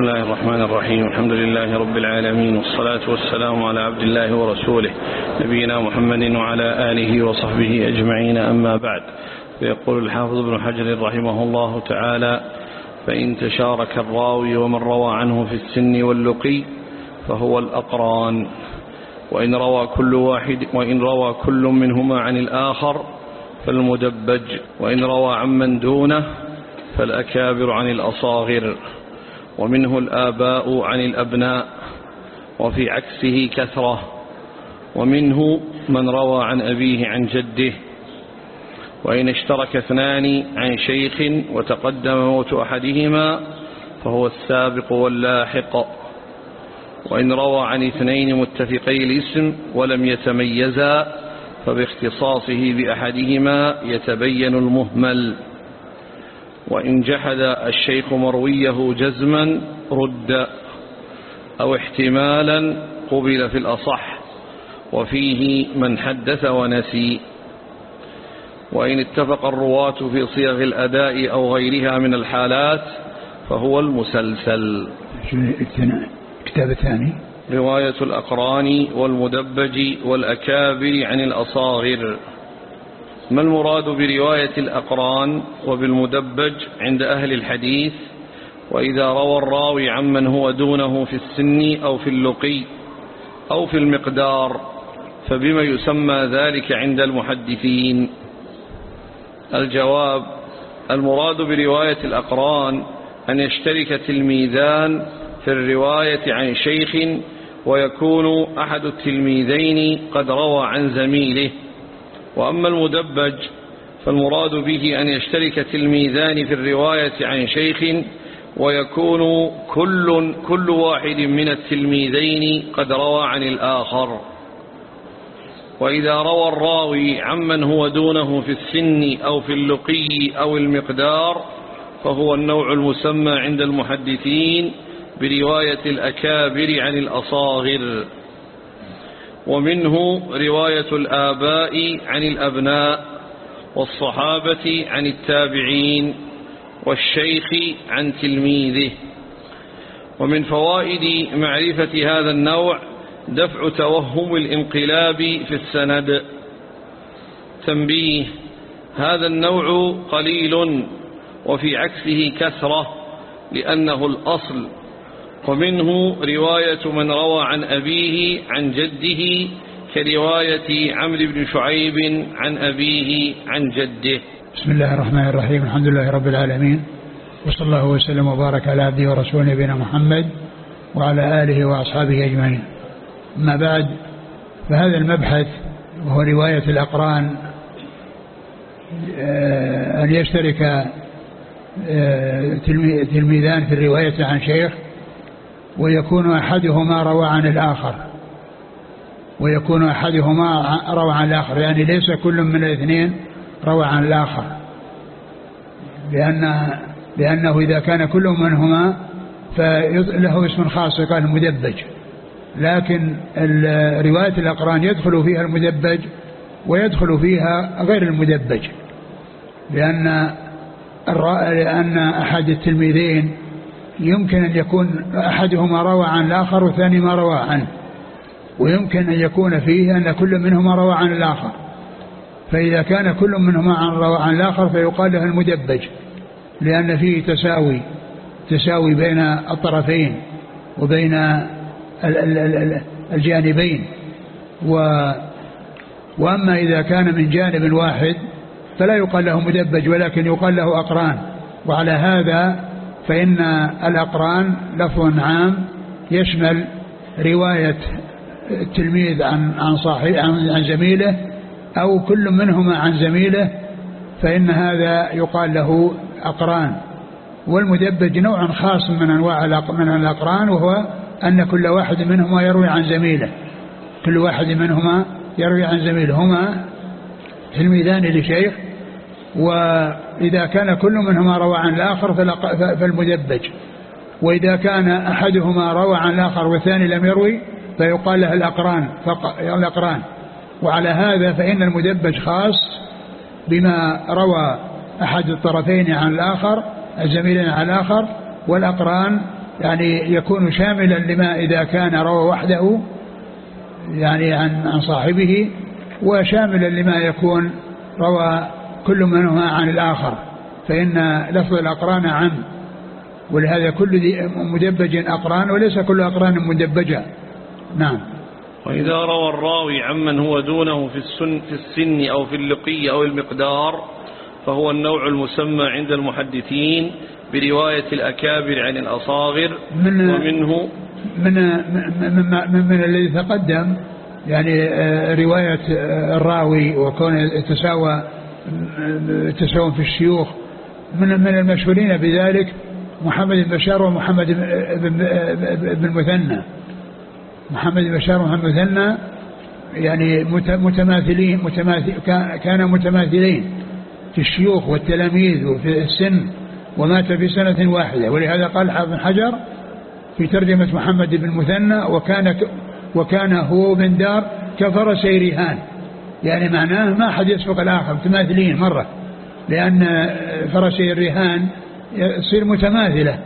بسم الله الرحمن الرحيم الحمد لله رب العالمين والصلاة والسلام على عبد الله ورسوله نبينا محمد وعلى آله وصحبه أجمعين أما بعد فيقول الحافظ ابن حجر رحمه الله تعالى فإن تشارك الراوي ومن روى عنه في السن واللقي فهو الأقران وإن روى كل واحد وإن روى كل منهما عن الآخر فالمدبج وإن روى عمن دونه فالأكابر عن الأصاغر ومنه الآباء عن الأبناء وفي عكسه كثرة. ومنه من روى عن أبيه عن جده. وإن اشترك اثنان عن شيخ وتقدم موت أحدهما فهو السابق واللاحق. وإن روى عن اثنين متفقي الاسم ولم يتميزا فباختصاصه بأحدهما يتبين المهمل. وإن جحد الشيخ مرويه جزما رد أو احتمالا قبل في الأصح وفيه من حدث ونسي. وإن اتفق الرواة في صيغ الأداء أو غيرها من الحالات فهو المسلسل. كتاب الثاني رواية الأقران والمدبج والأكابر عن الأصاغر. ما المراد برواية الأقران وبالمدبج عند أهل الحديث؟ وإذا روى الراوي عمن هو دونه في السن أو في اللقي أو في المقدار فبما يسمى ذلك عند المحدثين؟ الجواب المراد برواية الأقران أن يشترك تلميذان في الرواية عن شيخ ويكون أحد التلميذين قد روى عن زميله. وأما المدبج فالمراد به أن يشترك تلميذان في الرواية عن شيخ ويكون كل, كل واحد من التلميذين قد روى عن الآخر. وإذا روى الراوي عمن هو دونه في السن أو في اللقي أو المقدار فهو النوع المسمى عند المحدثين برواية الأكابر عن الأصاغر. ومنه رواية الآباء عن الأبناء والصحابة عن التابعين والشيخ عن تلميذه. ومن فوائد معرفة هذا النوع دفع توهم الانقلاب في السند. تنبيه هذا النوع قليل وفي عكسه كثرة لأنه الأصل ومنه رواية من روى عن أبيه عن جده كرواية عمرو بن شعيب عن أبيه عن جده. بسم الله الرحمن الرحيم. الحمد لله رب العالمين. وصلى الله وسلم وبارك على عبده ورسوله نبينا محمد وعلى آله وأصحابه أجمعين. أما بعد فهذا المبحث وهو رواية الأقران آه، أن يشترك آه، تلميذان في الرواية عن شيخ ويكون أحدهما روى عن الآخر. ويكون أحدهما روى عن الآخر. يعني ليس كل من الاثنين روى عن الآخر. لأن لأنه إذا كان كل منهما فله اسم خاص قال المدبج. لكن رواية الأقران يدخل فيها المدبج ويدخل فيها غير المدبج. لأن لأن أحد التلميذين يمكن أن يكون أحدهما روى عن الآخر والثاني ما روى عنه. ويمكن أن يكون فيه أن كل منهما روى عن الآخر. فإذا كان كل منهما عن روى عن الآخر فيقال له المدبج لأن فيه تساوي تساوي بين الطرفين وبين الجانبين. و وأما إذا كان من جانب واحد فلا يقال له مدبج ولكن يقال له أقران. وعلى هذا فإن الأقران لفظ عام يشمل رواية التلميذ عن عن صاحب عن, زميله أو كل منهما عن زميله فإن هذا يقال له أقران. والمدبج نوع خاص من أنواع من الأقران وهو أن كل واحد منهما يروي عن زميله. كل واحد منهما يروي عن زميله. هما تلميذان لشيخ وإذا كان كل منهما روى عن الآخر فالمدبج. وإذا كان أحدهما روى عن الآخر والثاني لم يروي فيقال له الأقران الأقران. وعلى هذا فإن المدبج خاص بما روى أحد الطرفين عن الآخر الزميلين عن الآخر والأقران يعني يكون شاملا لما إذا كان روى وحده يعني عن عن صاحبه وشاملا لما يكون روى كل منهما عن الآخر فإن لفظ الأقران عم ولهذا كل مدبج أقران وليس كل أقران مدبجة. نعم. وإذا روى الراوي عمن هو دونه في السن, في السن أو في اللقي أو المقدار فهو النوع المسمى عند المحدثين برواية الأكابر عن الأصاغر من ومنه من من, من, من, من الذي تقدم يعني آه، رواية آه، الراوي وكون يتساوى تساوى في الشيوخ. من من المشهورين بذلك محمد بن بشار ومحمد بن مثنى محمد بن بشار ومحمد مثنى يعني متماثلين متماثل كان متماثلين في الشيوخ والتلاميذ وفي السن ومات في سنة واحدة. ولهذا قال حافظ حجر في ترجمة محمد بن مثنى وكان وكان هو بن دار كفرسي رهان يعني معناه ما أحد يسبق الآخر متماثلين مرة لأن فرسي الرهان يصير متماثلة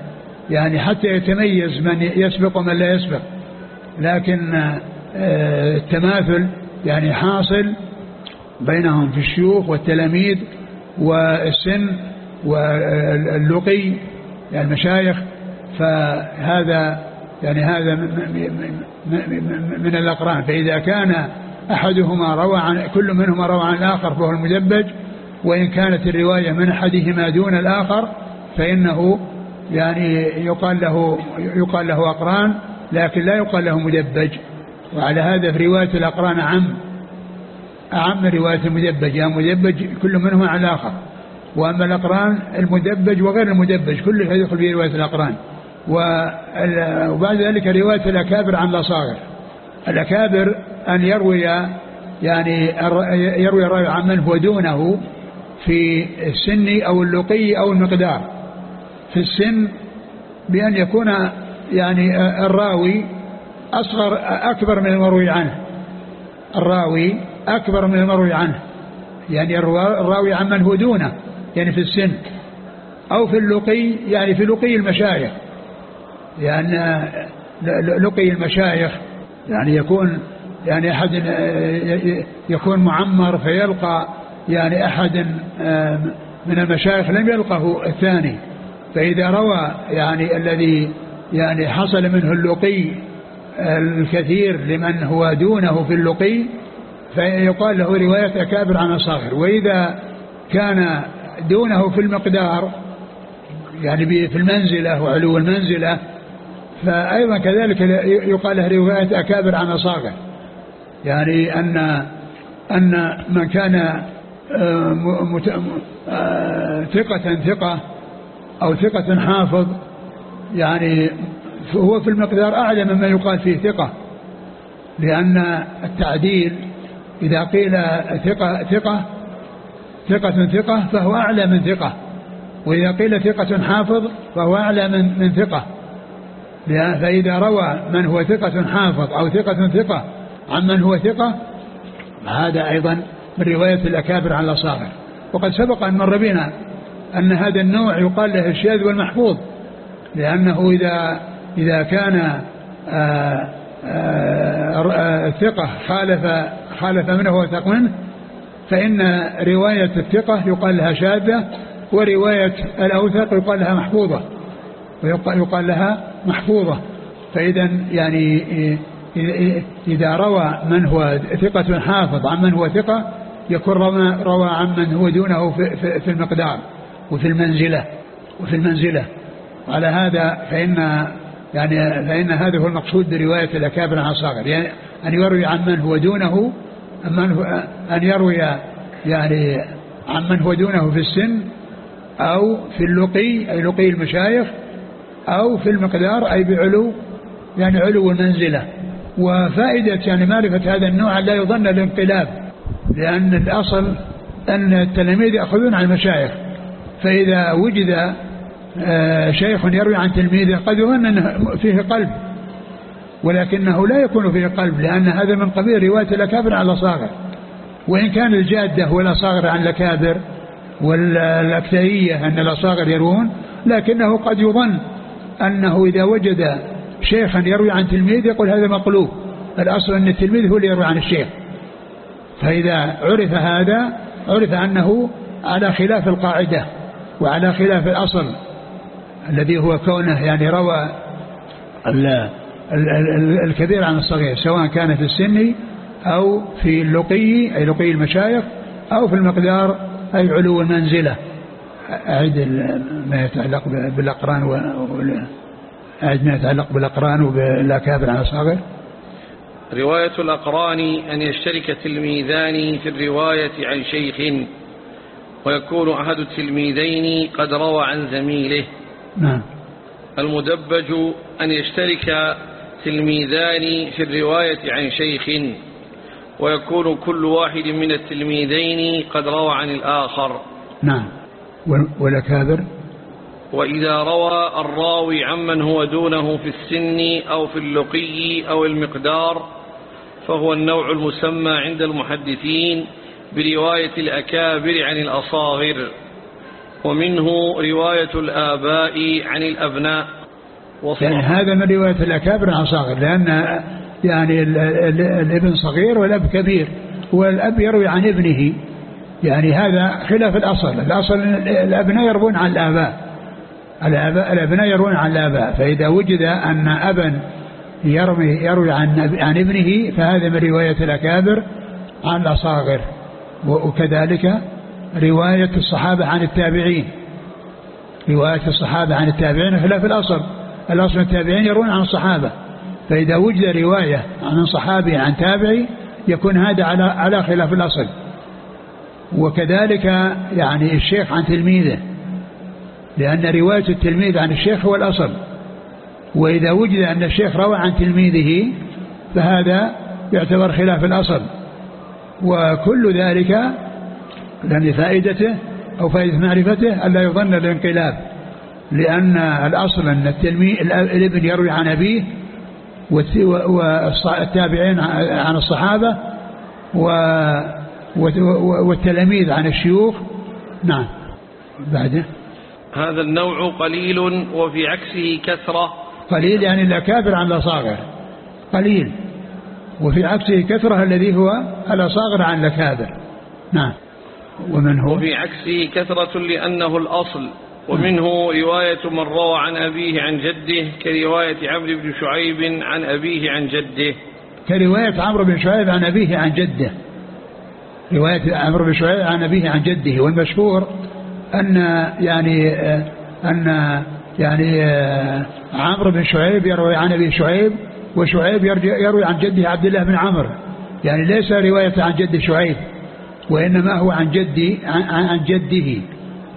يعني حتى يتميز من يسبق ومن لا يسبق لكن آه، التماثل يعني حاصل بينهم في الشيوخ والتلاميذ والسن واللقي يعني المشايخ فهذا يعني هذا من الأقران. فإذا كان أحدهما روى عن كل منهما روى عن الآخر فهو المدبج. وإن كانت الرواية من أحدهما دون الآخر فإنه يعني يقال له يقال له أقران لكن لا يقال له مدبج. وعلى هذا في رواية الأقران أعم. أعم رواية المدبج يعني مدبج كل منهما عن الآخر. وأما الأقران المدبج وغير المدبج كله يدخل في رواية الأقران. وبعد ذلك رواية الأكابر عن الأصاغر. الأكابر أن يروي يعني يروي الراوي عن من هو دونه في السن أو اللقي أو المقدار. في السن بأن يكون يعني الراوي أصغر أكبر من المروي عنه. الراوي أكبر من المروي عنه. يعني الراوي عن من هو دونه يعني في السن. أو في اللقي يعني في لقي المشايخ. لأن لقي المشايخ يعني يكون يعني أحد يكون معمر فيلقى يعني أحد من المشايخ لم يلقه الثاني. فإذا روى يعني الذي يعني حصل منه اللقي الكثير لمن هو دونه في اللقي فيقال له رواية أكابر عن الصاغر وإذا كان دونه في المقدار يعني في المنزلة وعلو المنزلة فأيضا كذلك يقال له رواية أكابر عن أصاغر يعني أن أن من كان آه، آه، ثقة ثقة أو ثقة حافظ يعني هو في المقدار أعلى مما يقال فيه ثقة لأن التعديل إذا قيل ثقة ثقة ثقة ثقة فهو أعلى من ثقة وإذا قيل ثقة حافظ فهو أعلى من من ثقة فإذا روى من هو ثقة حافظ أو ثقة ثقة عن من هو ثقة؟ هذا أيضا من رواية الأكابر عن الأصاغر. وقد سبق أن مر بنا أن هذا النوع يقال له الشاذ والمحفوظ لأنه إذا إذا كان آآ آآ آآ الثقة خالف خالف منه وثق منه فإن رواية الثقة يقال لها شاذة ورواية الأوثق يقال لها محفوظة ويقال لها محفوظة. فإذا يعني إذا روى من هو ثقة حافظ عن من هو ثقة يكون روى, عن من هو دونه في المقدار وفي المنزلة وفي المنزلة. وعلى هذا فإن يعني فإن هذا هو المقصود برواية الأكابر عن الصغر يعني أن يروي عن من هو دونه من هو أن يروي يعني عن من هو دونه في السن أو في اللقي أي لقي المشايخ أو في المقدار أي بعلو يعني علو المنزلة. وفائدة يعني معرفة هذا النوع لا يظن الانقلاب لأن الأصل أن التلاميذ يأخذون عن المشايخ. فإذا وجد آه، شيخ يروي عن تلميذه قد يظن أنه فيه قلب ولكنه لا يكون فيه قلب لأن هذا من قبيل رواية الأكابر على الأصاغر. وإن كان الجادة والأصاغر عن الأكابر والأكثرية أن الأصاغر يروون لكنه قد يظن أنه إذا وجد شيخا يروي عن تلميذ يقول هذا مقلوب. الأصل أن التلميذ هو اللي يروي عن الشيخ. فإذا عرف هذا عرف أنه على خلاف القاعدة وعلى خلاف الأصل الذي هو كونه يعني روى الكبير عن الصغير سواء كان في السن أو في اللقي أي لقي المشايخ أو في المقدار أي علو المنزلة. أعد ما يتعلق بالأقران و... أعد ما يتعلق بالأقران وبالأكابر عن الصغير رواية الأقران أن يشترك تلميذان في الرواية عن شيخ ويكون أحد التلميذين قد روى عن زميله. نعم. المدبج أن يشترك تلميذان في الرواية عن شيخ ويكون كل واحد من التلميذين قد روى عن الآخر. نعم. والأكابر وإذا روى الراوي عمن هو دونه في السن أو في اللقي أو المقدار فهو النوع المسمى عند المحدثين برواية الأكابر عن الأصاغر ومنه رواية الآباء عن الأبناء. يعني هذا من رواية الأكابر عن الأصاغر لأن يعني الابن صغير والأب كبير والأب يروي عن ابنه. يعني هذا خلاف الأصل الأصل الأبناء يروون عن الآباء الآباء. الأبناء يروون عن الآباء فإذا وجد أن أبا يروي, يروي عن, عن ابنه فهذا من رواية الأكابر عن الأصاغر. وكذلك رواية الصحابة عن التابعين. رواية الصحابة عن التابعين خلاف الأصل. الأصل التابعين يروون عن الصحابة. فإذا وجد رواية عن صحابي عن تابعي يكون هذا على على خلاف الأصل. وكذلك يعني الشيخ عن تلميذه. لأن رواية التلميذ عن الشيخ هو الأصل. وإذا وجد أن الشيخ روى عن تلميذه فهذا يعتبر خلاف الأصل. وكل ذلك لأن فائدته أو فائدة معرفته ألا يظن الانقلاب. لأن الأصل أن التلميذ الابن يروي عن أبيه والتابعين عن الصحابة والتلاميذ عن الشيوخ. نعم. بعده. هذا النوع قليل وفي عكسه كثرة. قليل يعني الأكابر عن الأصاغر قليل. وفي عكسه كثرة الذي هو الأصاغر عن الأكابر نعم. ومن هو؟ وفي عكسه كثرة لأنه الأصل. ومنه رواية من روى عن أبيه عن جده كرواية عمرو بن شعيب عن أبيه عن جده. كرواية عمرو بن شعيب عن أبيه عن جده. رواية عمرو بن شعيب عن أبيه عن جده. والمشهور أن يعني أن يعني عمرو بن شعيب يروي عن أبي شعيب وشعيب يروي عن جده عبد الله بن عمرو. يعني ليس رواية عن جد شعيب وإنما هو عن جدي عن جده.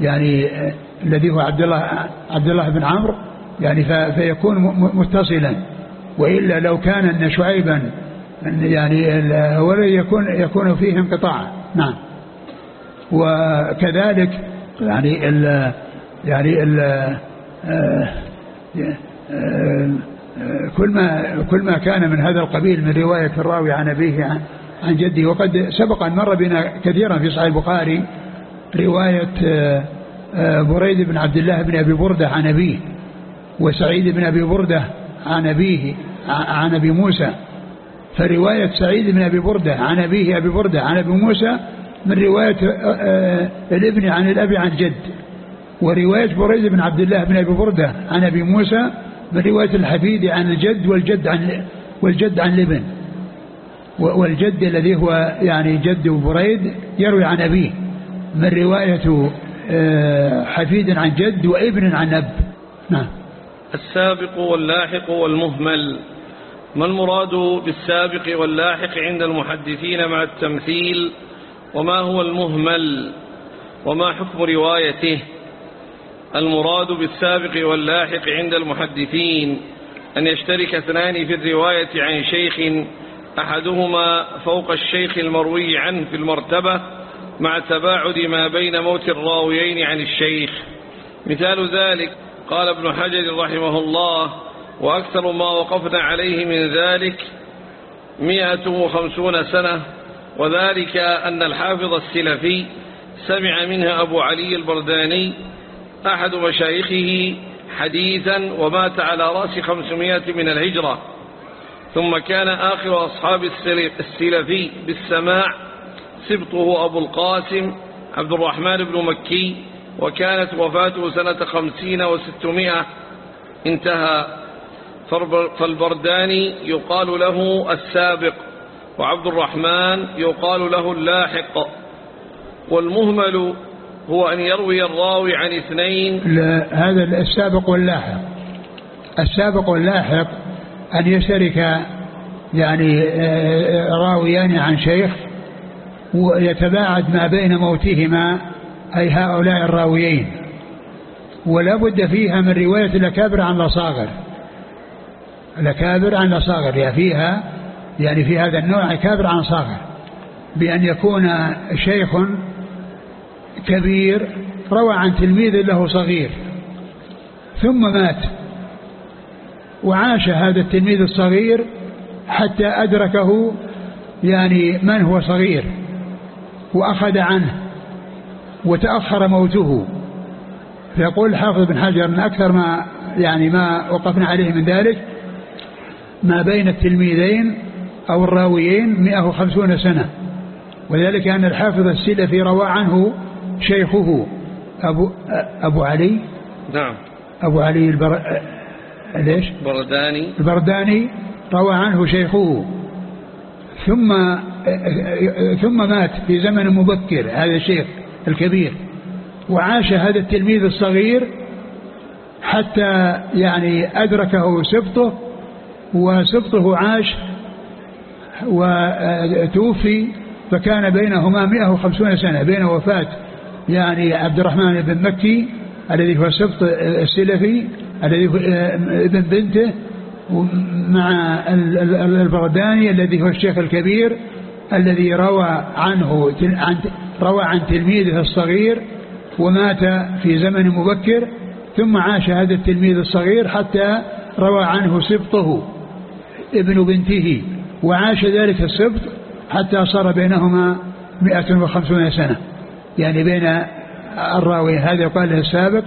يعني الذي هو عبد الله عبد الله بن عمرو. يعني فيكون متصلا. وإلا لو كان أن شعيبا يعني ولا يكون يكون فيه انقطاع. نعم. وكذلك يعني ال يعني ال كل ما كل ما كان من هذا القبيل من رواية الراوي عن أبيه عن, عن جده وقد سبق أن مر بنا كثيرا في صحيح البخاري رواية آه، بريد بن عبد الله بن أبي بردة عن أبيه وسعيد بن أبي بردة عن أبيه عن أبي موسى فرواية سعيد بن أبي بردة عن أبيه أبي بردة عن أبي موسى من رواية آه، آه، الابن عن الأب عن الجد ورواية بريد بن عبد الله بن أبي بردة عن أبي موسى من رواية الحفيد عن الجد والجد عن والجد عن الابن والجد الذي هو يعني جد بريد يروي عن أبيه من رواية آه، حفيد عن جد وابن عن أب. نعم. السابق واللاحق والمهمل. ما المراد بالسابق واللاحق عند المحدثين مع التمثيل؟ وما هو المهمل وما حكم روايته. المراد بالسابق واللاحق عند المحدثين أن يشترك اثنان في الرواية عن شيخ أحدهما فوق الشيخ المروي عنه في المرتبة مع تباعد ما بين موت الراويين عن الشيخ. مثال ذلك قال ابن حجر رحمه الله وأكثر ما وقفنا عليه من ذلك مئة وخمسون سنة وذلك أن الحافظ السلفي سمع منها أبو علي البرداني أحد مشايخه حديثا ومات على رأس خمسمائة من الهجرة. ثم كان آخر أصحاب السلفي بالسماع سبطه أبو القاسم عبد الرحمن بن مكي وكانت وفاته سنة خمسين وستمائة. انتهى. فالبرداني يقال له السابق. وعبد الرحمن يقال له اللاحق والمهمل هو أن يروي الراوي عن اثنين. لا هذا السابق واللاحق. السابق واللاحق أن يشترك يعني آه، راويان عن شيخ ويتباعد ما بين موتهما أي هؤلاء الراويين. ولا بد فيها من رواية الأكابر عن الأصاغر الأكابر عن الأصاغر فيها يعني في هذا النوع أكابر عن صاغر بأن يكون شيخ كبير روى عن تلميذ له صغير ثم مات وعاش هذا التلميذ الصغير حتى أدركه يعني من هو صغير وأخذ عنه وتأخر موته. فيقول الحافظ بن حجر أن أكثر ما يعني ما وقفنا عليه من ذلك ما بين التلميذين أو الراويين 150 سنة. وذلك أن الحافظ السلفي روى عنه شيخه أبو, أبو علي. نعم. أبو علي البر... ليش؟ برداني البرداني روى عنه شيخه. ثم ثم مات في زمن مبكر هذا الشيخ الكبير. وعاش هذا التلميذ الصغير حتى يعني أدركه سبطه وسبطه عاش وتوفي فكان بينهما 150 سنة بين وفاة يعني عبد الرحمن بن مكي الذي هو سبط السلفي الذي هو ابن بنته مع البغداني الذي هو الشيخ الكبير الذي روى عنه روى عن تلميذه الصغير ومات في زمن مبكر ثم عاش هذا التلميذ الصغير حتى روى عنه سبطه ابن بنته. وعاش ذلك السبط حتى صار بينهما 150 سنة. يعني بين الراوي هذا يقال له السابق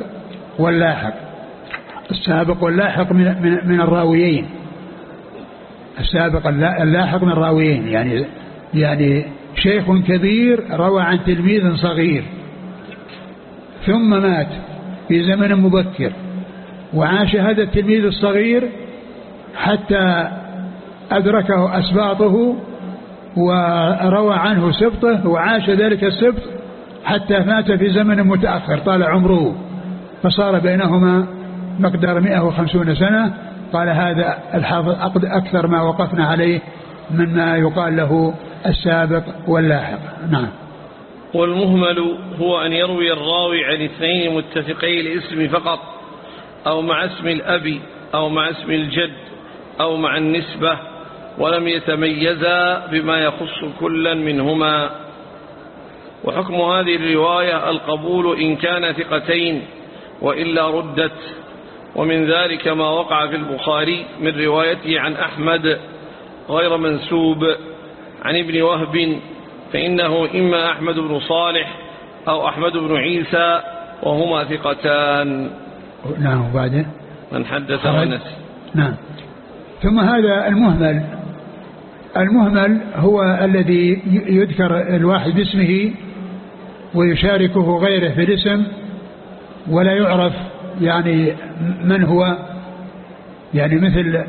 واللاحق. السابق واللاحق من, من, من الراويين. السابق اللاحق من الراويين. يعني يعني شيخ كبير روى عن تلميذ صغير. ثم مات في زمن مبكر. وعاش هذا التلميذ الصغير حتى أدركه أسباطه وروى عنه سبطه وعاش ذلك السبط حتى مات في زمن متأخر طال عمره. فصار بينهما مقدار 150 سنة. قال هذا الحافظ أكثر ما وقفنا عليه مما يقال له السابق واللاحق. نعم. والمهمل هو أن يروي الراوي عن اثنين متفقي الاسم فقط أو مع اسم الأب أو مع اسم الجد أو مع النسبة ولم يتميزا بما يخص كلا منهما. وحكم هذه الرواية القبول إن كان ثقتين وإلا ردت. ومن ذلك ما وقع في البخاري من روايته عن أحمد غير منسوب عن ابن وهب فإنه إما أحمد بن صالح أو أحمد بن عيسى وهما ثقتان. نعم وبعدين؟ من حدث ونسي. نعم. ثم هذا المهمل. المهمل هو الذي يذكر الواحد باسمه ويشاركه غيره في الاسم ولا يعرف يعني من هو. يعني مثل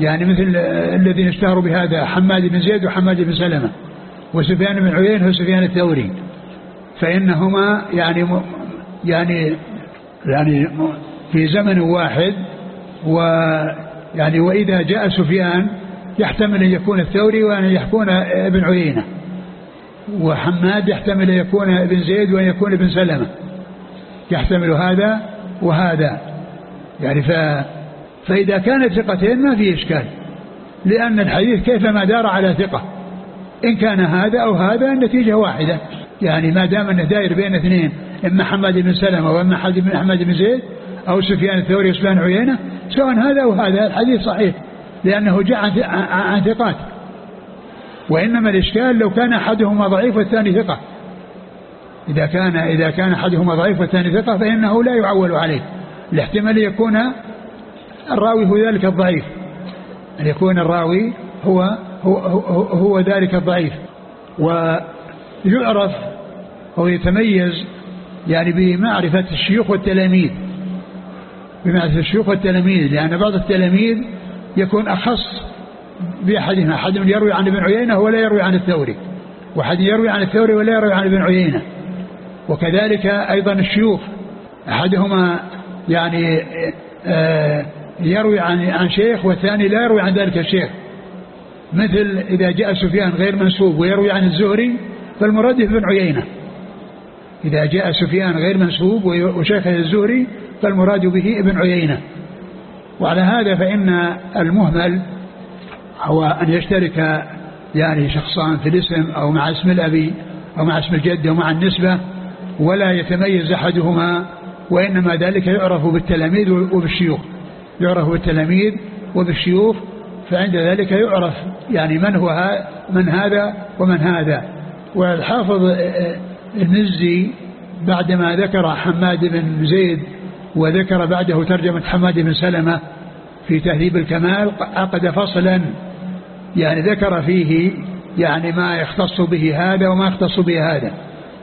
يعني مثل الذين اشتهروا بهذا حماد بن زيد وحماد بن سلمة وسفيان بن عيينة وسفيان الثوري. فإنهما يعني يعني يعني في زمن واحد ويعني وإذا جاء سفيان يحتمل أن يكون الثوري وأن يكون ابن عيينة. وحماد يحتمل أن يكون ابن زيد وأن يكون ابن سلمة. يحتمل هذا وهذا. يعني ف فإذا كانت ثقتين ما في إشكال. لأن الحديث كيفما دار على ثقة. إن كان هذا أو هذا النتيجة واحدة. يعني ما دام أنه داير بين اثنين إما حماد بن سلمة وإما حماد بن زيد أو سفيان الثوري وسفيان عيينة سواء هذا أو هذا الحديث صحيح. لأنه جاء عن ثقات. وإنما الإشكال لو كان أحدهما ضعيف والثاني ثقة. إذا كان إذا كان أحدهما ضعيف والثاني ثقة فإنه لا يعول عليه. الاحتمال يكون الراوي هو ذلك الضعيف. أن يكون الراوي هو هو, هو, هو ذلك الضعيف. ويعرف أو يتميز يعني بمعرفة الشيوخ والتلاميذ. بمعرفة الشيوخ والتلاميذ لأن بعض التلاميذ يكون أخص بأحدهم أحدهم يروي عن ابن عيينة ولا يروي عن الثوري. وأحد يروي عن الثوري ولا يروي عن ابن عيينة. وكذلك أيضا الشيوخ. أحدهما يعني آه، يروي عن عن شيخ والثاني لا يروي عن ذلك الشيخ. مثل إذا جاء سفيان غير منسوب ويروي عن الزهري فالمراد ابن عيينة. إذا جاء سفيان غير منسوب وشيخه الزهري فالمراد به ابن عيينة. وعلى هذا فإن المهمل هو أن يشترك يعني شخصان في الاسم أو مع اسم الأبي أو مع اسم الجد أو مع النسبة ولا يتميز أحدهما وإنما ذلك يعرف بالتلاميذ وبالشيوخ. يعرف بالتلاميذ وبالشيوخ فعند ذلك يعرف يعني من هو من هذا ومن هذا. والحافظ المزي بعدما ذكر حماد بن زيد وذكر بعده ترجمة حماد بن سلمة في تهذيب الكمال عقد فصلا. يعني ذكر فيه يعني ما يختص به هذا وما يختص به هذا.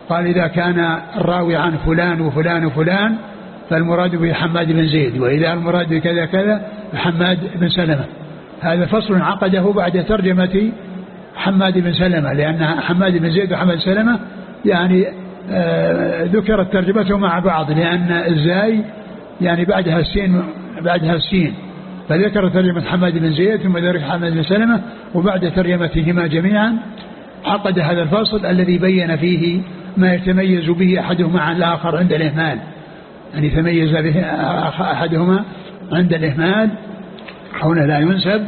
قال إذا كان الراوي عن فلان وفلان وفلان فالمراد به حماد بن زيد وإذا المراد بكذا كذا حماد بن سلمة. هذا فصل عقده بعد ترجمة حماد بن سلمة لأن حماد بن زيد وحماد سلمة يعني آه ذكرت ترجمته مع بعض لأن الزاي يعني بعدها السين بعدها السين. فذكر ترجمة حماد بن زيد ثم ذكر حماد بن سلمة وبعد ترجمتهما جميعا عقد هذا الفصل الذي بين فيه ما يتميز به أحدهما عن الآخر عند الإهمال. أن يتميز به أحدهما عند الإهمال. هنا لا ينسب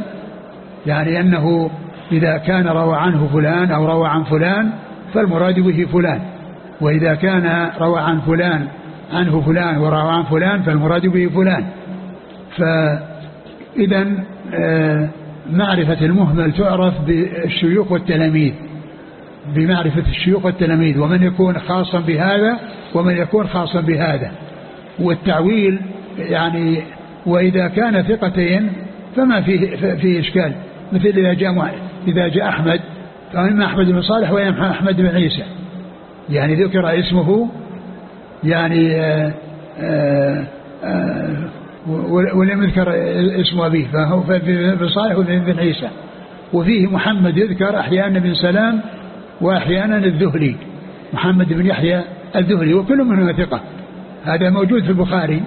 يعني أنه إذا كان روى عنه فلان أو روى عن فلان فالمراد به فلان. وإذا كان روى عن فلان عنه فلان وروى عن فلان فالمراد به فلان. فإذا آه، معرفة المهمل تعرف بالشيوخ والتلاميذ بمعرفة الشيوخ والتلاميذ ومن يكون خاصا بهذا ومن يكون خاصا بهذا. والتعويل يعني وإذا كان ثقتين فما فيه فيه إشكال. مثل إذا جاء إذا جاء أحمد فإما أحمد بن صالح وإما أحمد بن عيسى. يعني ذكر اسمه يعني آه، آآ آه، ولم يذكر اسم أبيه فهو بن صالح وبن عيسى. وفيه محمد يذكر أحيانا بن سلام وأحيانا الذهلي. محمد بن يحيى الذهلي وكل منهما ثقة. هذا موجود في البخاري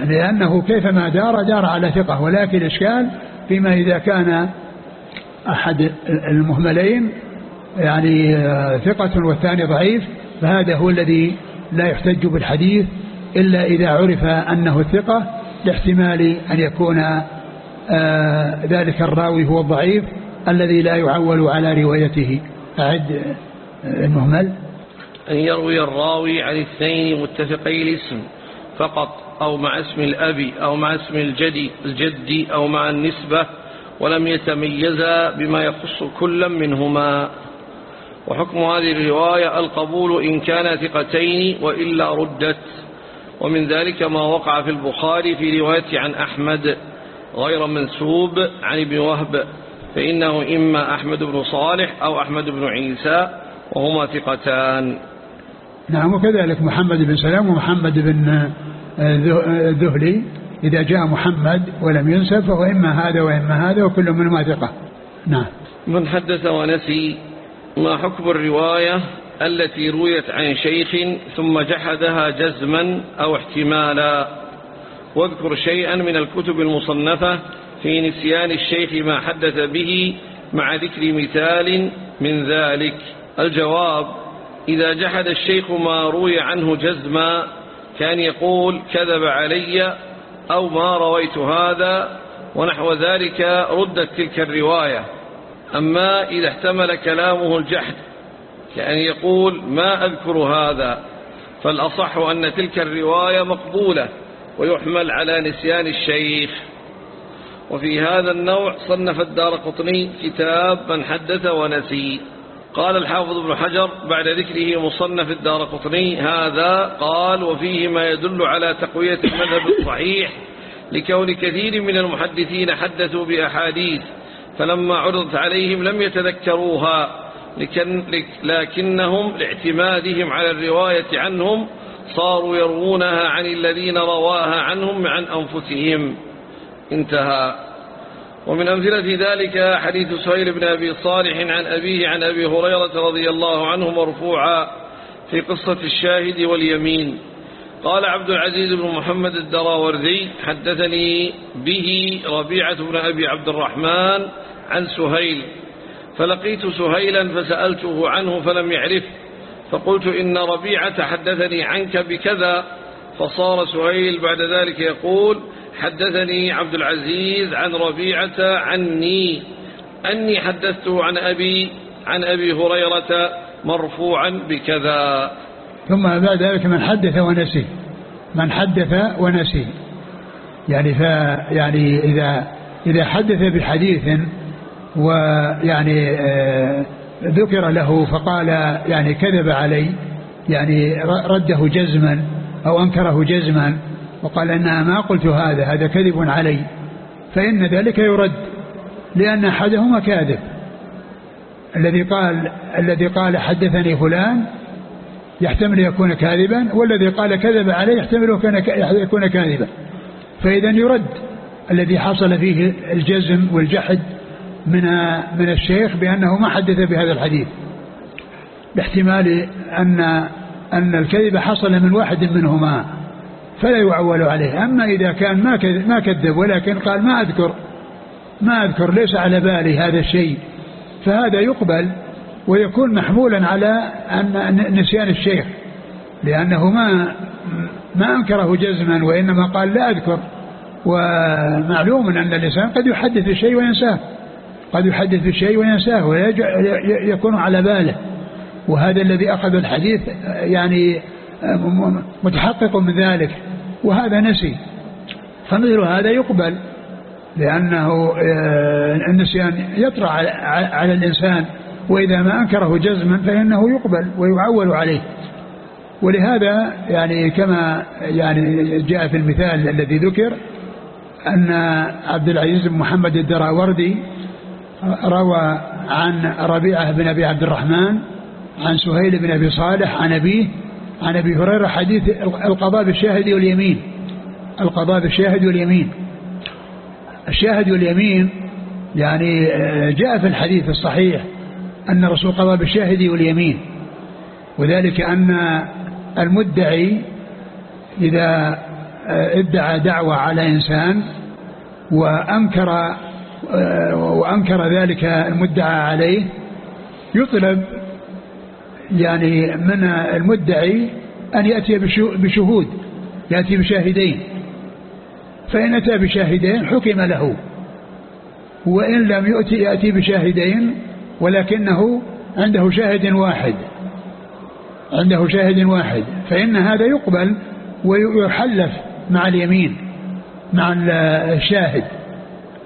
لأنه كيفما دار دار على ثقة. ولكن الإشكال فيما إذا كان أحد المهملين يعني ثقة والثاني ضعيف فهذا هو الذي لا يحتج بالحديث إلا إذا عرف أنه الثقة لاحتمال أن يكون آه، ذلك الراوي هو الضعيف الذي لا يعول على روايته. أعد المهمل. أن يروي الراوي عن اثنين متفقي الاسم فقط أو مع اسم الأب أو مع اسم الجدي الجد أو مع النسبة ولم يتميزا بما يخص كلا منهما. وحكم هذه الرواية القبول إن كان ثقتين وإلا ردت. ومن ذلك ما وقع في البخاري في رواية عن أحمد غير منسوب عن ابن وهب فإنه إما أحمد بن صالح أو أحمد بن عيسى وهما ثقتان. نعم وكذلك محمد بن سلام ومحمد بن ذهلي. إذا جاء محمد ولم ينسب فهو إما هذا وإما هذا وكل منهما ثقة. نعم. من حدث ونسي ما حكم الرواية التي رويت عن شيخ ثم جحدها جزما أو احتمالا؟ واذكر شيئا من الكتب المصنفة في نسيان الشيخ ما حدث به مع ذكر مثال من ذلك. الجواب إذا جحد الشيخ ما روي عنه جزما كان يقول كذب علي أو ما رويت هذا ونحو ذلك ردت تلك الرواية. أما إذا احتمل كلامه الجحد كأن يقول ما أذكر هذا فالأصح أن تلك الرواية مقبولة ويحمل على نسيان الشيخ. وفي هذا النوع صنف الدار قطني كتاب من حدث ونسي. قال الحافظ ابن حجر بعد ذكره مصنف الدار قطني هذا قال وفيه ما يدل على تقوية المذهب الصحيح لكون كثير من المحدثين حدثوا بأحاديث فلما عرضت عليهم لم يتذكروها لكن لكنهم لاعتمادهم على الرواية عنهم صاروا يروونها عن الذين رواها عنهم عن أنفسهم. انتهى. ومن أمثلة ذلك حديث سهيل بن أبي صالح عن أبيه عن أبي هريرة رضي الله عنه مرفوعا في قصة الشاهد واليمين. قال عبد العزيز بن محمد الدراوردي حدثني به ربيعة بن أبي عبد الرحمن عن سهيل. فلقيت سهيلا فسألته عنه فلم يعرف. فقلت إن ربيعة حدثني عنك بكذا. فصار سهيل بعد ذلك يقول حدثني عبد العزيز عن ربيعة عني. أني حدثته عن أبي عن أبي هريرة مرفوعا بكذا. ثم بعد ذلك من حدث ونسي. من حدث ونسي. يعني ف يعني إذا إذا حدث بحديث ويعني آه، ذكر له فقال يعني كذب علي يعني رده جزما أو أنكره جزما وقال أنها ما قلت هذا هذا كذب علي. فإن ذلك يرد لأن أحدهما كاذب. الذي قال الذي قال حدثني فلان يحتمل يكون كاذبا والذي قال كذب عليه يحتمل يكون كاذبا. فإذا يرد الذي حصل فيه الجزم والجحد من من الشيخ بأنه ما حدث بهذا الحديث باحتمال أن أن الكذب حصل من واحد منهما فلا يعول عليه. أما إذا كان ما ما كذب ولكن قال ما أذكر ما أذكر ليس على بالي هذا الشيء فهذا يقبل. ويكون محمولا على أن نسيان الشيخ لأنه ما ما أنكره جزما وإنما قال لا أذكر. ومعلوم أن الإنسان قد يحدث الشيء وينساه قد يحدث الشيء وينساه ويكون على باله. وهذا الذي أخذ الحديث يعني متحقق من ذلك. وهذا نسي. فمثل هذا يقبل لأنه آه، النسيان يطرأ على الإنسان. وإذا ما أنكره جزما فإنه يقبل ويعول عليه. ولهذا يعني كما يعني جاء في المثال الذي ذكر أن عبد العزيز بن محمد الدراوردي روى عن ربيعة بن أبي عبد الرحمن عن سهيل بن أبي صالح عن أبيه عن أبي هريرة حديث القضاء بالشاهد واليمين. القضاء بالشاهد واليمين. الشاهد واليمين يعني جاء في الحديث الصحيح أن الرسول قضى بالشاهد واليمين وذلك أن المدعي إذا آه، ادعى دعوة على إنسان وأنكر آه، وأنكر ذلك المدعى عليه يطلب يعني من المدعي أن يأتي بشهود يأتي بشاهدين. فإن أتى بشاهدين حكم له وإن لم يؤتي يأتي بشاهدين ولكنه عنده شاهد واحد. عنده شاهد واحد. فإن هذا يقبل ويحلف مع اليمين مع الشاهد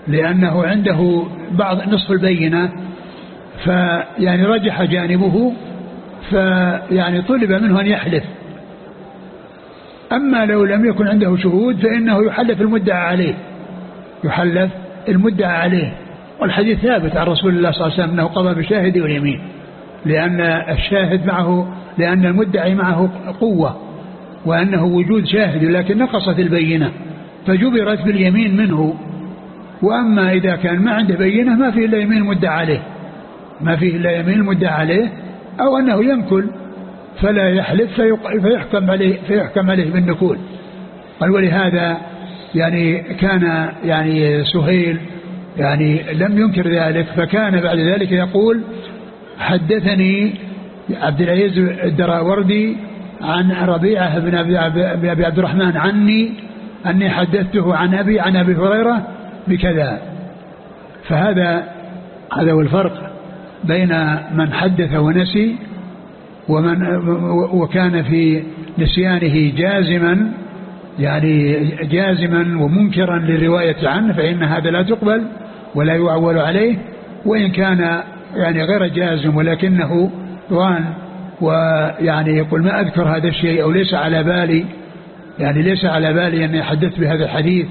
لأنه عنده بعض نصف البينة. فيعني رجح جانبه فيعني طلب منه أن يحلف. أما لو لم يكن عنده شهود فإنه يحلف المدعى عليه. يحلف المدعى عليه. والحديث ثابت عن رسول الله صلى الله عليه وسلم أنه قضى بالشاهد واليمين لأن الشاهد معه لأن المدعي معه قوة وأنه وجود شاهد لكن نقصت البينة فجبرت باليمين منه وأما إذا كان ما عنده بينة ما فيه إلا يمين المدعى عليه ما فيه إلا يمين المدعى عليه أو أنه ينكل فلا يحلف فيحكم عليه فيحكم عليه بالنكول. قال ولهذا يعني كان يعني سهيل يعني لم ينكر ذلك فكان بعد ذلك يقول حدثني عبد العزيز الدراوردي عن ربيعة بن أبي عبد الرحمن عني أني حدثته عن أبي عن أبي هريرة بكذا. فهذا هذا هو الفرق بين من حدث ونسي ومن وكان في نسيانه جازما يعني جازما ومنكرا للرواية عنه فإن هذا لا تقبل. ولا يعول عليه وإن كان يعني غير جازم ولكنه ظان ويعني يقول ما أذكر هذا الشيء أو ليس على بالي يعني ليس على بالي أني حدثت بهذا الحديث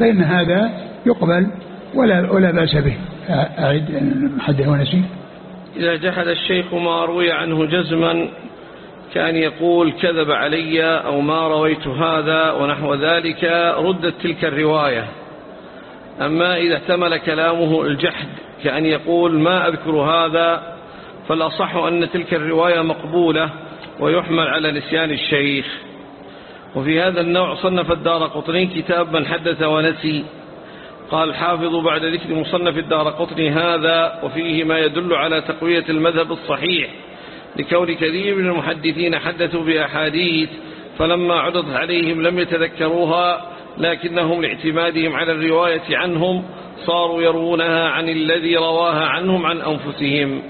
فإن هذا يقبل ولا ولا بأس به. أعد حدث ونسي إذا جحد الشيخ ما روي عنه جزما كأن يقول كذب علي أو ما رويت هذا ونحو ذلك ردت تلك الرواية. أما إذا احتمل كلامه الجحد كأن يقول ما أذكر هذا فالأصح أن تلك الرواية مقبولة ويحمل على نسيان الشيخ. وفي هذا النوع صنف الدار قطني كتاب من حدث ونسي. قال الحافظ بعد ذكر مصنف الدار قطني هذا وفيه ما يدل على تقوية المذهب الصحيح. لكون كثير من المحدثين حدثوا بأحاديث فلما عرضت عليهم لم يتذكروها لكنهم لاعتمادهم على الرواية عنهم صاروا يروونها عن الذي رواها عنهم عن أنفسهم.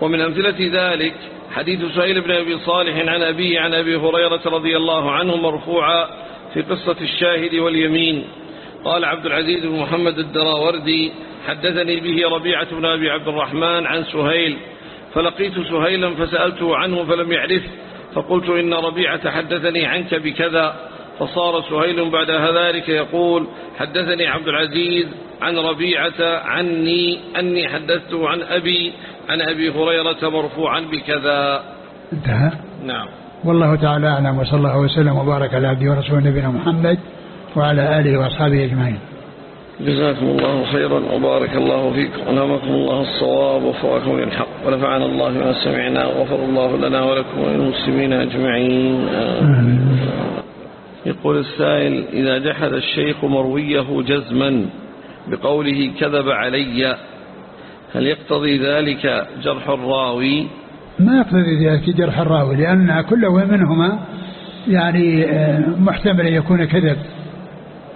ومن أمثلة ذلك حديث سهيل بن أبي صالح عن أبيه عن أبي هريرة رضي الله عنه مرفوعا في قصة الشاهد واليمين. قال عبد العزيز بن محمد الدراوردي حدثني به ربيعة بن أبي عبد الرحمن عن سهيل فلقيت سهيلا فسألته عنه فلم يعرف فقلت إن ربيعة حدثني عنك بكذا. فصار سهيل بعد ذلك يقول حدثني عبد العزيز عن ربيعة عني أني حدثته عن أبي عن أبي هريرة مرفوعا بكذا. انتهى؟ نعم. والله تعالى أعلم وصلى الله وسلم وبارك على عبده ورسوله نبينا محمد وعلى آله وأصحابه أجمعين. جزاكم الله خيرا وبارك الله فيكم. ونعمكم الله الصواب وفواكم للحق. ونفعنا الله بما سمعنا وغفر الله لنا ولكم وللمسلمين أجمعين. آمين. يقول السائل إذا جحد الشيخ مرويه جزما بقوله كذب علي هل يقتضي ذلك جرح الراوي؟ ما يقتضي ذلك جرح الراوي لأن كل منهما يعني آه، محتمل أن يكون كذب.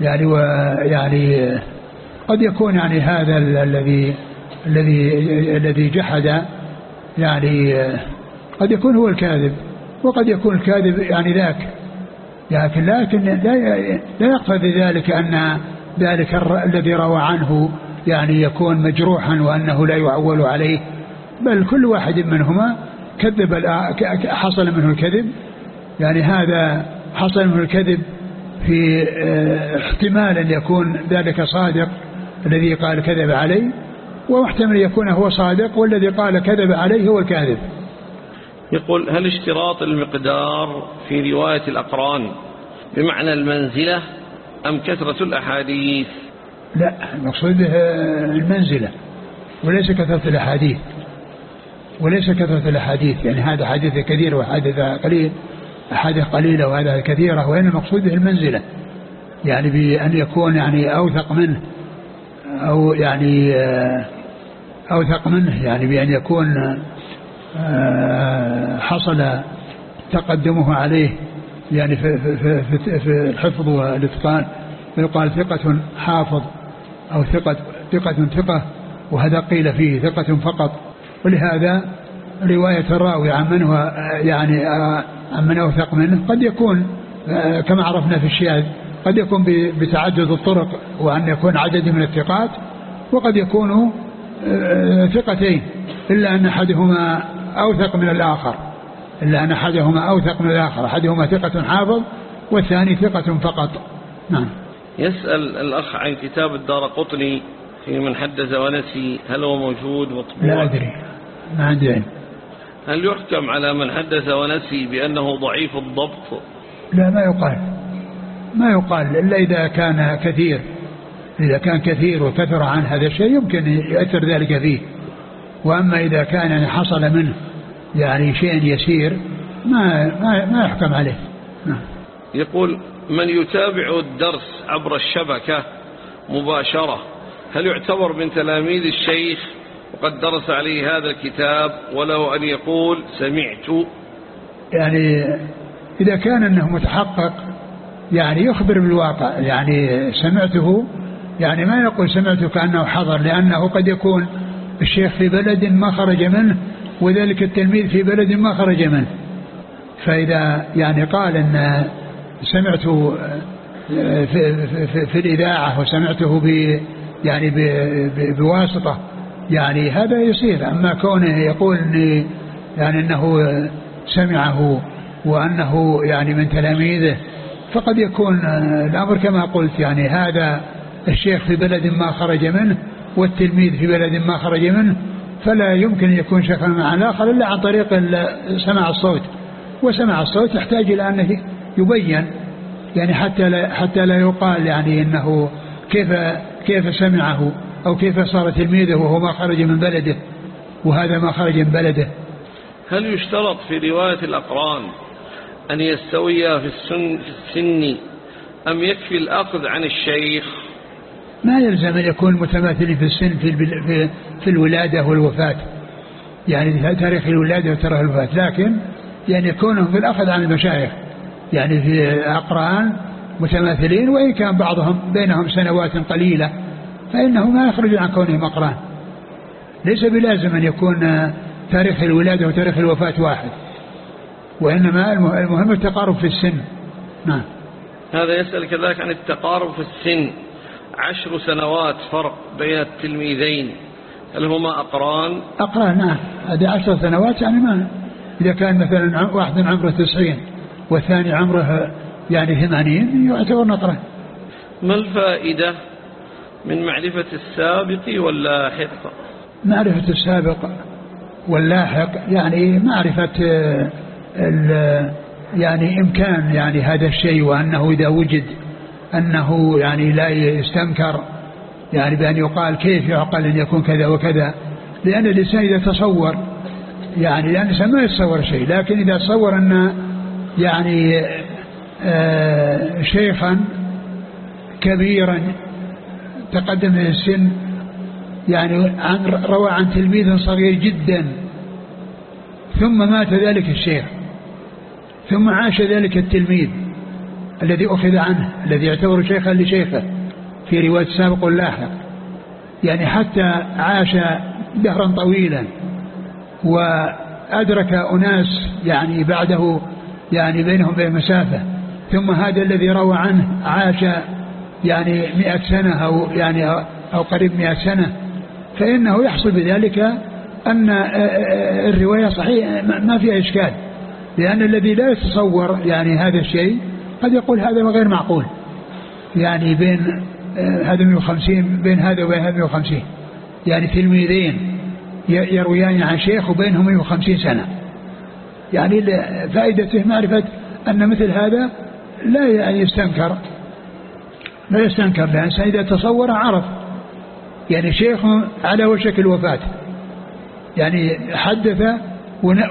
يعني ويعني قد يكون يعني هذا الذي الذي الذي جحد يعني آه، قد يكون هو الكاذب وقد يكون الكاذب يعني ذاك. لكن لكن لا لا يقتضي ذلك أن ذلك الذي روى عنه يعني يكون مجروحا وأنه لا يعول عليه. بل كل واحد منهما كذب حصل منه الكذب. يعني هذا حصل منه الكذب في آه، احتمال أن يكون ذلك صادق الذي قال كذب عليه. واحتمل يكون هو صادق والذي قال كذب عليه هو الكاذب. يقول هل اشتراط المقدار في رواية الأقران بمعنى المنزلة أم كثرة الأحاديث؟ لا المقصود المنزلة وليس كثرة الأحاديث. وليس كثرة الأحاديث يعني هذا حديث كثير وحديث قليل أحاديث قليلة وهذا كثيرة وإن المقصود المنزلة. يعني بأن يكون يعني أوثق منه أو يعني آه، أوثق منه يعني بأن يكون آه، حصل تقدمه عليه يعني في, في, في, في الحفظ والإتقان فيقال ثقة حافظ أو ثقة ثقة ثقة وهذا قيل فيه ثقة فقط. ولهذا رواية الراوي عن من هو يعني عن من أوثق منه قد يكون كما عرفنا في الشاذ قد يكون بتعدد الطرق وأن يكون عدد من الثقات وقد يكون ثقتين إلا أن أحدهما أوثق من الآخر. إلا أن أحدهما أوثق من الآخر أحدهما ثقة حافظ والثاني ثقة فقط. نعم. يسأل الأخ عن كتاب الدار قطني في من حدث ونسي هل هو موجود مطبوع؟ لا أدري. ما عندي علم. هل يحكم على من حدث ونسي بأنه ضعيف الضبط؟ لا ما يقال. ما يقال إلا إذا كان كثير. إذا كان كثير وكثر عن هذا الشيء يمكن يأثر ذلك فيه. وأما إذا كان حصل منه يعني شيء يسير ما ما, ما يحكم عليه. نعم. يقول من يتابع الدرس عبر الشبكة مباشرة هل يعتبر من تلاميذ الشيخ؟ وقد درس عليه هذا الكتاب ولو أن يقول سمعت. يعني إذا كان أنه متحقق يعني يخبر بالواقع يعني سمعته يعني ما يقول سمعته كأنه حضر لأنه قد يكون الشيخ في بلد ما خرج منه وذلك التلميذ في بلد ما خرج منه. فإذا يعني قال أن سمعته في, في, في الإذاعة وسمعته ب يعني بواسطة يعني هذا يصير. أما كونه يقول يعني أنه سمعه وأنه يعني من تلاميذه فقد يكون الأمر كما قلت يعني هذا الشيخ في بلد ما خرج منه والتلميذ في بلد ما خرج منه فلا يمكن أن يكون شيخا مع الآخر إلا عن طريق سماع الصوت وسماع الصوت يحتاج إلى أنه يبين يعني حتى لا حتى لا يقال يعني إنه كيف كيف سمعه أو كيف صار تلميذه وهو ما خرج من بلده وهذا ما خرج من بلده. هل يشترط في رواية الأقران أن يستويا في السن في السن أم يكفي الأخذ عن الشيخ؟ ما يلزم أن يكون متماثلين في السن في في, في الولادة والوفاة. يعني تاريخ الولادة وتاريخ الوفاة، لكن يعني يكونهم في الأخذ عن المشايخ. يعني في أقران متماثلين وإن كان بعضهم بينهم سنوات قليلة فإنه ما يخرج عن كونهم أقران. ليس بلازم أن يكون تاريخ الولادة وتاريخ الوفاة واحد. وإنما المهم التقارب في السن. نعم. هذا يسأل كذلك عن التقارب في السن. عشر سنوات فرق بين التلميذين هل هما أقران؟ أقران نعم. هذه عشر سنوات يعني ما إذا كان مثلا واحد عمره تسعين والثاني عمره يعني ثمانين يعتبر نطرا ما الفائدة من معرفة السابق واللاحق؟ معرفة السابق واللاحق يعني معرفة يعني إمكان يعني هذا الشيء وأنه إذا وجد أنه يعني لا يستنكر يعني بأن يقال كيف يعقل أن يكون كذا وكذا لأن الإنسان إذا تصور يعني لأن الإنسان ما يتصور شيء لكن إذا تصور أن يعني آه، شيخا كبيرا تقدم في السن يعني عن روى عن تلميذ صغير جدا ثم مات ذلك الشيخ ثم عاش ذلك التلميذ الذي أخذ عنه الذي يعتبر شيخا لشيخه في رواية سابق لاحق. يعني حتى عاش دهرا طويلا وأدرك أناس يعني بعده يعني بينهم بين مسافة. ثم هذا الذي روى عنه عاش يعني مئة سنة أو يعني أو قريب مئة سنة. فإنه يحصل بذلك أن الرواية صحيحة ما فيها إشكال لأن الذي لا يتصور يعني هذا الشيء قد يقول هذا غير معقول. يعني بين هذا 150 بين هذا وبين هذا 150 يعني تلميذين يرويان عن شيخ وبينهم 150 سنة. يعني فائدته معرفة أن مثل هذا لا يعني يستنكر. لا يستنكر لأن إذا تصور عرف. يعني شيخ على وشك الوفاة. يعني حدث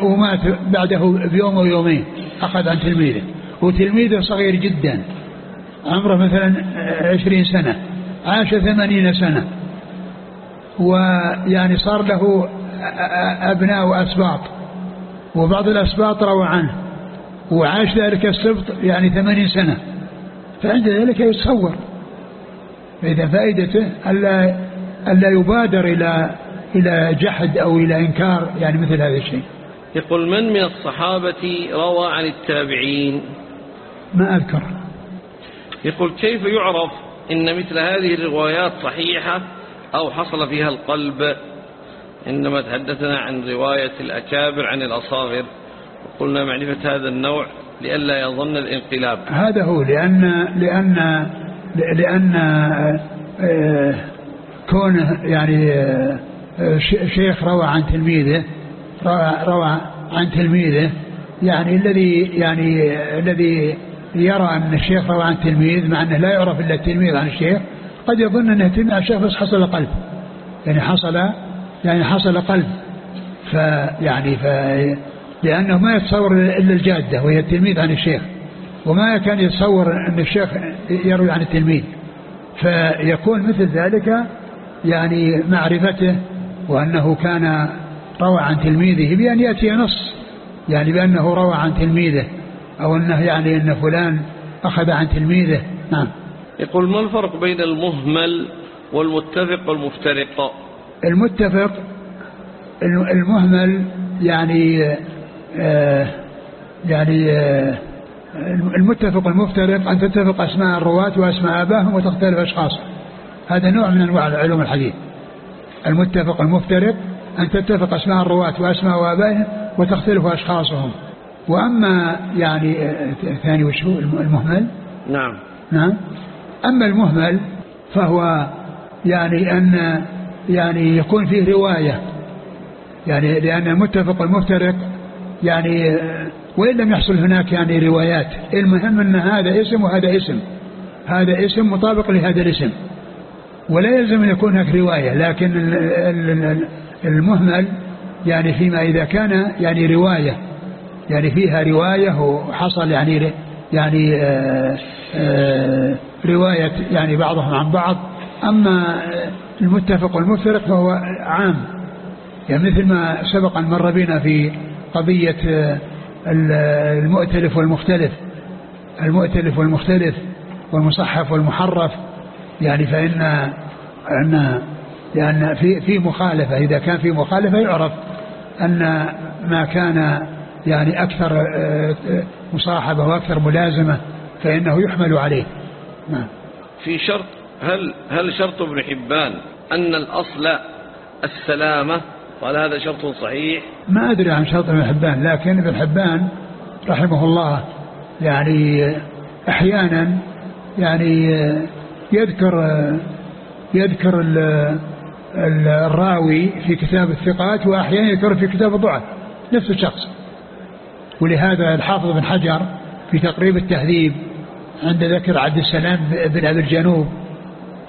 ومات بعده بيوم أو يومين أخذ عن تلميذه. وتلميذه صغير جدا عمره مثلا عشرين سنة عاش ثمانين سنة ويعني صار له أبناء وأسباط وبعض الأسباط روى عنه وعاش ذلك السبط يعني ثمانين سنة فعند ذلك يتصور فإذا فائدته ألا ألا يبادر إلى إلى جحد أو إلى إنكار يعني مثل هذا الشيء. يقول من من الصحابة روى عن التابعين؟ ما أذكر. يقول كيف يعرف إن مثل هذه الروايات صحيحة أو حصل فيها القلب؟ إنما تحدثنا عن رواية الأكابر عن الأصاغر وقلنا معرفة هذا النوع لئلا يظن الانقلاب. هذا هو لأن لأن لأن آه، كونه يعني آه، شيخ روى عن تلميذه روى عن تلميذه يعني الذي يعني الذي يرى أن الشيخ روى عن تلميذ مع أنه لا يعرف إلا التلميذ عن الشيخ قد يظن أنه تلميذ عن الشيخ بس حصل قلب. يعني حصل يعني حصل قلب. فيعني ف لأنه ما يتصور إلا الجادة وهي التلميذ عن الشيخ. وما كان يتصور أن الشيخ يروي عن التلميذ. فيكون مثل ذلك يعني معرفته وأنه كان روى عن تلميذه بأن يأتي نص يعني بأنه روى عن تلميذه. أو أنه يعني أن فلان أخذ عن تلميذه. نعم. يقول ما الفرق بين المهمل والمتفق والمفترق؟ المتفق المهمل يعني آه يعني آه المتفق المفترق أن تتفق أسماء الرواة وأسماء آبائهم وتختلف أشخاص هذا نوع من أنواع علوم الحديث. المتفق المفترق أن تتفق أسماء الرواة وأسماء وآبائهم وتختلف أشخاصهم. وأما يعني ثاني وش هو؟ المهمل؟ نعم. نعم. أما المهمل فهو يعني أن يعني يكون فيه رواية يعني لأن المتفق المفترق يعني وإن لم يحصل هناك يعني روايات. المهم أن هذا اسم وهذا اسم. هذا اسم مطابق لهذا الاسم. ولا يلزم أن يكون هناك رواية لكن المهمل يعني فيما إذا كان يعني رواية. يعني فيها رواية وحصل يعني يعني آآ آآ رواية يعني بعضهم عن بعض. أما المتفق والمفترق فهو عام. يعني مثل ما سبق أن مر بنا في قضية المؤتلف والمختلف. المؤتلف والمختلف والمصحف والمحرف. يعني فإن أن لأن في في مخالفة. إذا كان في مخالفة يعرف أن ما كان يعني أكثر مصاحبة وأكثر ملازمة فإنه يحمل عليه. نعم. في شرط هل هل شرط ابن حبان أن الأصل السلامة؟ قال هذا شرط صحيح. ما أدري عن شرط ابن حبان لكن ابن حبان رحمه الله يعني أحيانا يعني يذكر يذكر الراوي في كتاب الثقات وأحيانا يذكر في كتاب الضعف. نفس الشخص. ولهذا الحافظ بن حجر في تقريب التهذيب عند ذكر عبد السلام بن أبي الجنوب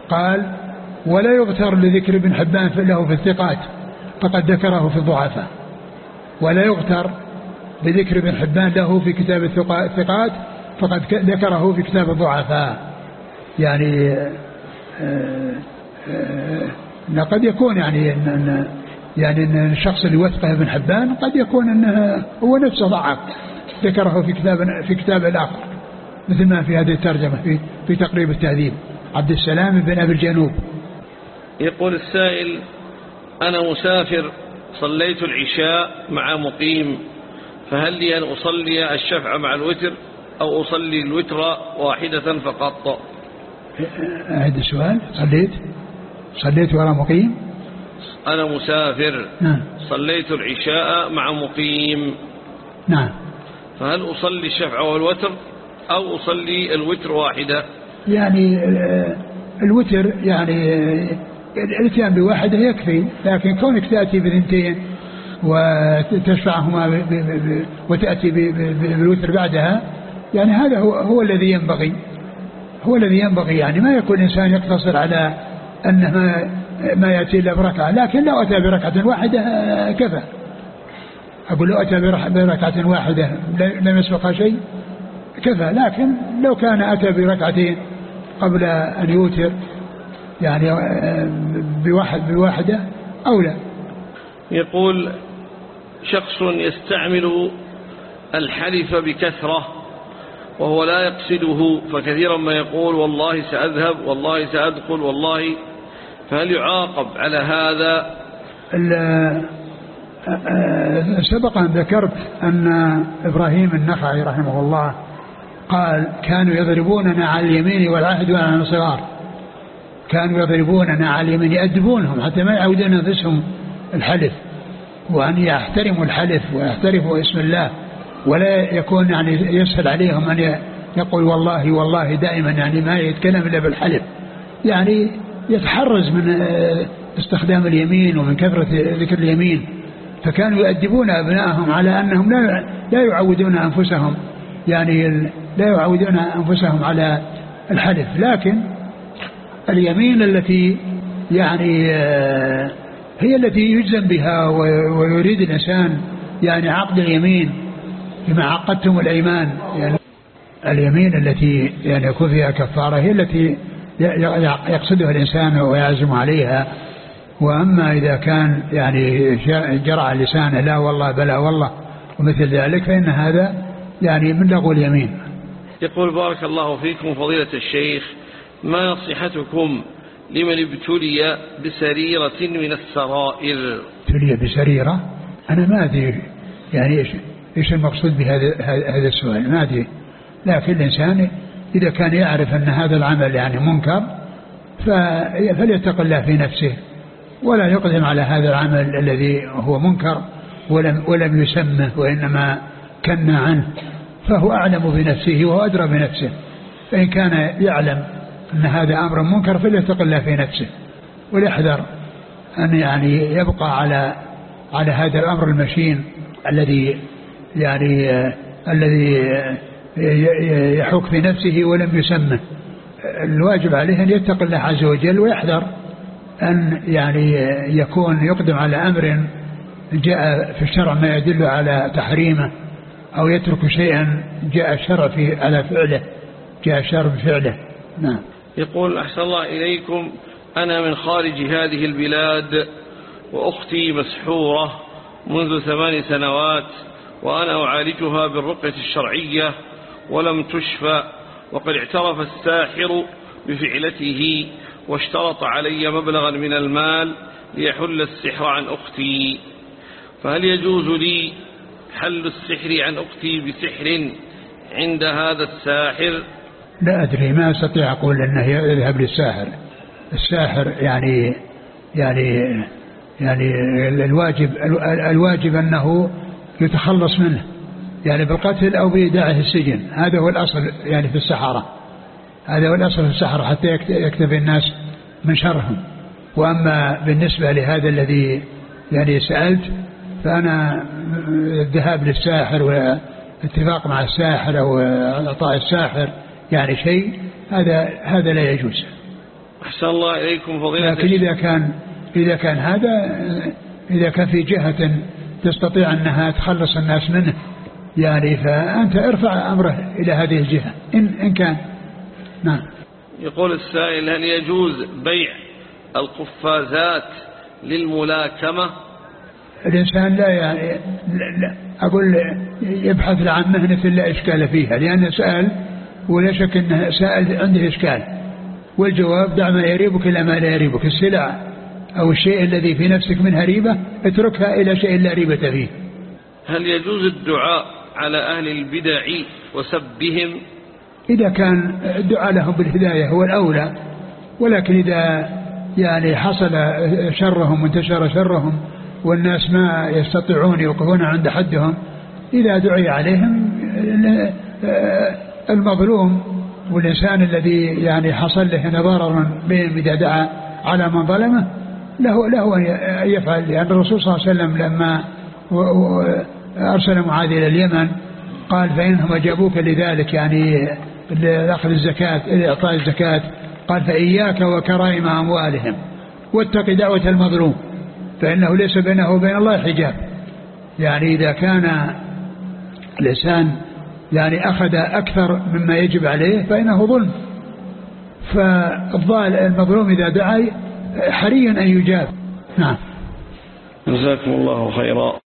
قال ولا يغتر لذكر ابن حبان له في الثقات فقد ذكره في الضعفاء. ولا يغتر بذكر ابن حبان له في كتاب الثقات فقد ذكره في كتاب الضعفاء. يعني آه، آه، قد يكون يعني إن يعني إن الشخص اللي وثقه ابن حبان قد يكون إنه هو نفسه ضعف. ذكره في كتاب في كتاب الآخر مثل ما في هذه الترجمة في في تقريب التهذيب عبد السلام بن أبي الجنوب. يقول السائل أنا مسافر صليت العشاء مع مقيم فهل لي أن أصلي الشفع مع الوتر أو أصلي الوتر واحدة فقط؟ أعد السؤال صليت؟ صليت وراء مقيم؟ أنا مسافر. نعم. صليت العشاء مع مقيم. نعم. فهل أصلي الشفع والوتر أو أصلي الوتر واحدة؟ يعني الوتر يعني الإتيان بواحدة يكفي لكن كونك تأتي باثنتين وتشفعهما وتأتي بالوتر بعدها يعني هذا هو, هو الذي ينبغي. هو الذي ينبغي يعني. ما يكون الإنسان يقتصر على أن ما, يأتي إلا بركعة. لكن لو أتى بركعة واحدة كفى. أقول لو أتى بركعة واحدة لم يسبقها شيء كفى. لكن لو كان أتى بركعتين قبل أن يوتر يعني بواحد بواحدة أولى يقول شخص يستعمل الحلف بكثرة وهو لا يقصده فكثيرا ما يقول والله سأذهب والله سأدخل والله فهل يعاقب على هذا؟ سبق أن ذكرت أن إبراهيم النخعي رحمه الله قال كانوا يضربوننا على اليمين والعهد على الصغار كانوا يضربوننا على اليمين يأدبونهم حتى ما يعودون أنفسهم الحلف. وأن يحترموا الحلف ويحترموا اسم الله ولا يكون يعني يسهل عليهم أن يقول والله والله دائما يعني ما يتكلم إلا بالحلف. يعني يتحرز من آه، استخدام اليمين ومن كثرة ذكر اليمين. فكانوا يؤدبون أبنائهم على أنهم لا لا يعودون أنفسهم يعني لا يعودون أنفسهم على الحلف. لكن اليمين التي يعني آه، هي التي يجزم بها ويريد الإنسان يعني عقد اليمين بما عقدتم الأيمان. يعني اليمين التي يعني يكون فيها كفارة هي التي يقصدها الإنسان ويعزم عليها. وأما إذا كان يعني جرع لسانه لا والله بلا والله ومثل ذلك فإن هذا يعني من لغو اليمين. يقول بارك الله فيكم فضيلة الشيخ ما نصيحتكم لمن ابتلي بسريرة من السرائر؟ ابتلي بسريرة؟ أنا ما أدري يعني إيش إيش المقصود بهذا هذا السؤال ما أدري. لكن الإنسان إذا كان يعرف أن هذا العمل يعني منكر فليتق الله في نفسه ولا يقدم على هذا العمل الذي هو منكر ولم ولم يسمه وإنما كنا عنه فهو أعلم بنفسه وهو أدرى بنفسه. فإن كان يعلم أن هذا أمر منكر فليتق الله في نفسه وليحذر أن يعني يبقى على على هذا الأمر المشين الذي يعني الذي يحك في نفسه ولم يسمه. الواجب عليه أن يتقي الله عز وجل ويحذر أن يعني يكون يقدم على أمر جاء في الشرع ما يدل على تحريمه أو يترك شيئا جاء الشرع في على فعله جاء الشرع بفعله. نعم. يقول أحسن الله إليكم. أنا من خارج هذه البلاد وأختي مسحورة منذ ثمان سنوات وأنا أعالجها بالرقية الشرعية. ولم تشفى وقد اعترف الساحر بفعلته واشترط علي مبلغا من المال ليحل السحر عن أختي. فهل يجوز لي حل السحر عن أختي بسحر عند هذا الساحر؟ لا أدري ما أستطيع أقول أنه يذهب للساحر. الساحر يعني يعني يعني الواجب الواجب أنه يتخلص منه. يعني بالقتل أو بإيداعه السجن. هذا هو الأصل يعني في السحرة. هذا هو الأصل في السحرة حتى يكتفي الناس من شرهم. وأما بالنسبة لهذا الذي يعني سألت فأنا الذهاب للساحر والاتفاق مع الساحر أو إعطاء الساحر يعني شيء هذا هذا لا يجوز. أحسن الله إليكم فضيلة لكن إذا كان إذا كان هذا إذا كان في جهة تستطيع أنها تخلص الناس منه يعني فأنت ارفع أمره إلى هذه الجهة إن, إن كان. نعم. يقول السائل هل يجوز بيع القفازات للملاكمة؟ الإنسان لا يعني لا لا. أقول يبحث عن مهنة لا إشكال فيها لأنه سأل ولا شك أنه سائل عنده إشكال. والجواب دع ما يريبك إلى ما لا يريبك السلع أو الشيء الذي في نفسك منها ريبة اتركها إلى شيء لا ريبة فيه. هل يجوز الدعاء على أهل البدع وسبهم. إذا كان الدعاء لهم بالهداية هو الأولى ولكن إذا يعني حصل شرهم وانتشر شرهم والناس ما يستطيعون يوقفون عند حدهم إذا دعي عليهم المظلوم والإنسان الذي يعني حصل له ضرر بهم إذا دعا على من ظلمه له له أن يفعل. لأن الرسول صلى الله عليه وسلم لما أرسل معاذ إلى اليمن قال فإنهم أجابوك لذلك يعني لأخذ الزكاة لإعطاء الزكاة. قال فإياك وكرائم أموالهم واتق دعوة المظلوم فإنه ليس بينه وبين الله حجاب. يعني إذا كان الإنسان يعني أخذ أكثر مما يجب عليه فإنه ظلم. فالضال المظلوم إذا دعا حري أن يجاب. نعم. جزاكم الله خيرا.